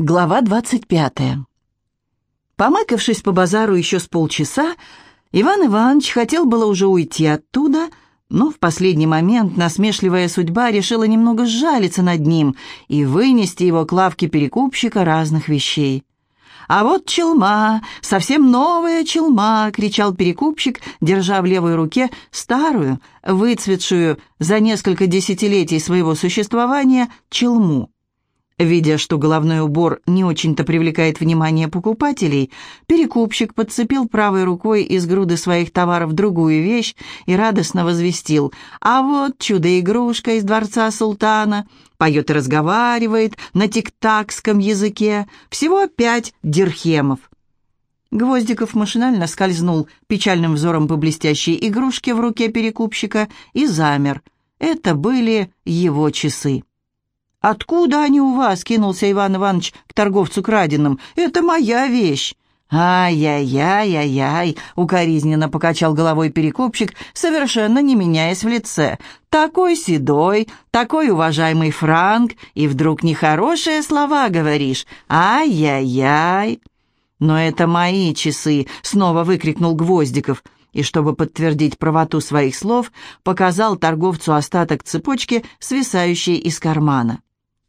Глава двадцать пятая. Помыкавшись по базару еще с полчаса, Иван Иванович хотел было уже уйти оттуда, но в последний момент насмешливая судьба решила немного сжалиться над ним и вынести его к лавке перекупщика разных вещей. «А вот челма, совсем новая челма!» — кричал перекупщик, держа в левой руке старую, выцветшую за несколько десятилетий своего существования челму. Видя, что головной убор не очень-то привлекает внимание покупателей, перекупщик подцепил правой рукой из груды своих товаров другую вещь и радостно возвестил «А вот чудо-игрушка из дворца султана!» Поет и разговаривает на тиктакском языке. Всего пять дирхемов. Гвоздиков машинально скользнул печальным взором по блестящей игрушке в руке перекупщика и замер. Это были его часы. «Откуда они у вас?» — кинулся Иван Иванович к торговцу краденым. «Это моя вещь». «Ай-яй-яй-яй-яй!» — укоризненно покачал головой перекупщик, совершенно не меняясь в лице. «Такой седой, такой уважаемый Франк, и вдруг нехорошие слова говоришь. Ай-яй-яй!» «Но это мои часы!» — снова выкрикнул Гвоздиков. И, чтобы подтвердить правоту своих слов, показал торговцу остаток цепочки, свисающей из кармана.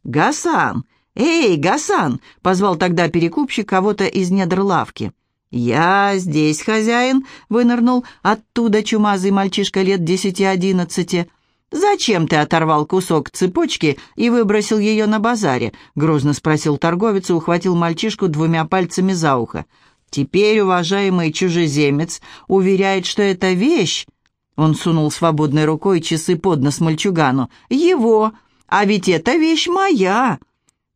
«Гасан! Эй, Гасан!» — позвал тогда перекупщик кого-то из недр лавки. «Я здесь, хозяин!» — вынырнул оттуда чумазый мальчишка лет десяти-одиннадцати. «Зачем ты оторвал кусок цепочки и выбросил ее на базаре?» — грозно спросил торговец и ухватил мальчишку двумя пальцами за ухо. «Теперь, уважаемый чужеземец, уверяет, что это вещь...» Он сунул свободной рукой часы под нос мальчугану. «Его!» А ведь эта вещь моя!»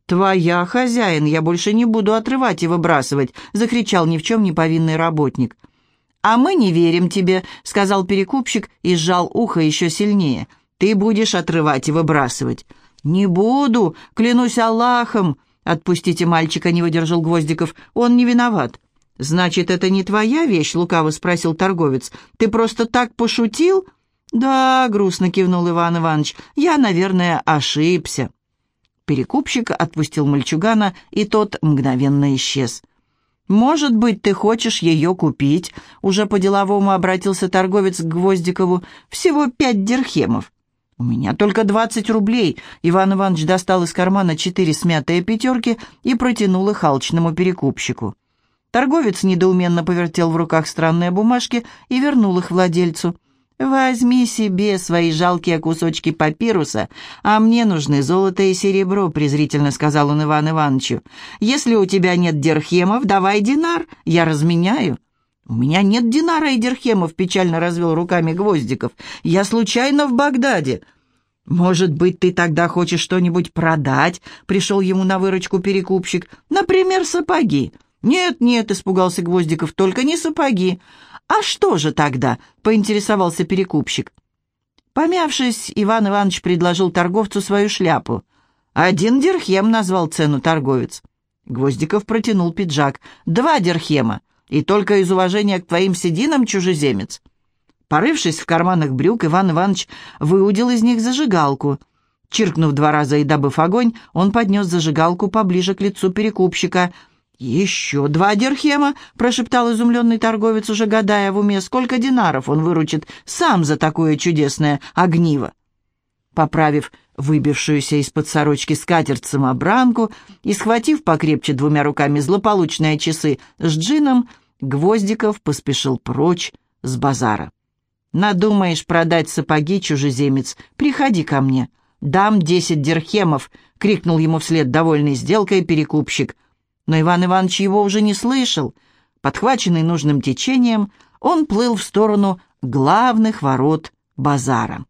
«Твоя, хозяин, я больше не буду отрывать и выбрасывать», — закричал ни в чем не повинный работник. «А мы не верим тебе», — сказал перекупщик и сжал ухо еще сильнее. «Ты будешь отрывать и выбрасывать». «Не буду, клянусь Аллахом!» «Отпустите мальчика», — не выдержал Гвоздиков. «Он не виноват». «Значит, это не твоя вещь?» — лукаво спросил торговец. «Ты просто так пошутил?» «Да», — грустно кивнул Иван Иванович, — «я, наверное, ошибся». Перекупщик отпустил мальчугана, и тот мгновенно исчез. «Может быть, ты хочешь ее купить?» Уже по-деловому обратился торговец к Гвоздикову. «Всего пять дирхемов». «У меня только двадцать рублей». Иван Иванович достал из кармана четыре смятые пятерки и протянул их алчному перекупщику. Торговец недоуменно повертел в руках странные бумажки и вернул их владельцу. «Возьми себе свои жалкие кусочки папируса, а мне нужны золото и серебро», — презрительно сказал он Иван Ивановичу. «Если у тебя нет дирхемов, давай динар, я разменяю». «У меня нет динара и дирхемов», — печально развел руками Гвоздиков. «Я случайно в Багдаде». «Может быть, ты тогда хочешь что-нибудь продать?» — пришел ему на выручку перекупщик. «Например, сапоги». «Нет, нет», — испугался Гвоздиков, — «только не сапоги. «А что же тогда?» — поинтересовался перекупщик. Помявшись, Иван Иванович предложил торговцу свою шляпу. «Один дирхем», — назвал цену торговец. Гвоздиков протянул пиджак. «Два дирхема, и только из уважения к твоим сединам, чужеземец». Порывшись в карманах брюк, Иван Иванович выудил из них зажигалку. Чиркнув два раза и добыв огонь, он поднес зажигалку поближе к лицу перекупщика — «Еще два дирхема», — прошептал изумленный торговец, уже гадая в уме, сколько динаров он выручит сам за такое чудесное огниво. Поправив выбившуюся из-под сорочки скатерть самобранку и схватив покрепче двумя руками злополучные часы с джином, Гвоздиков поспешил прочь с базара. «Надумаешь продать сапоги, чужеземец, приходи ко мне. Дам десять дирхемов!» — крикнул ему вслед довольный сделкой перекупщик. Но Иван Иванович его уже не слышал. Подхваченный нужным течением, он плыл в сторону главных ворот базара.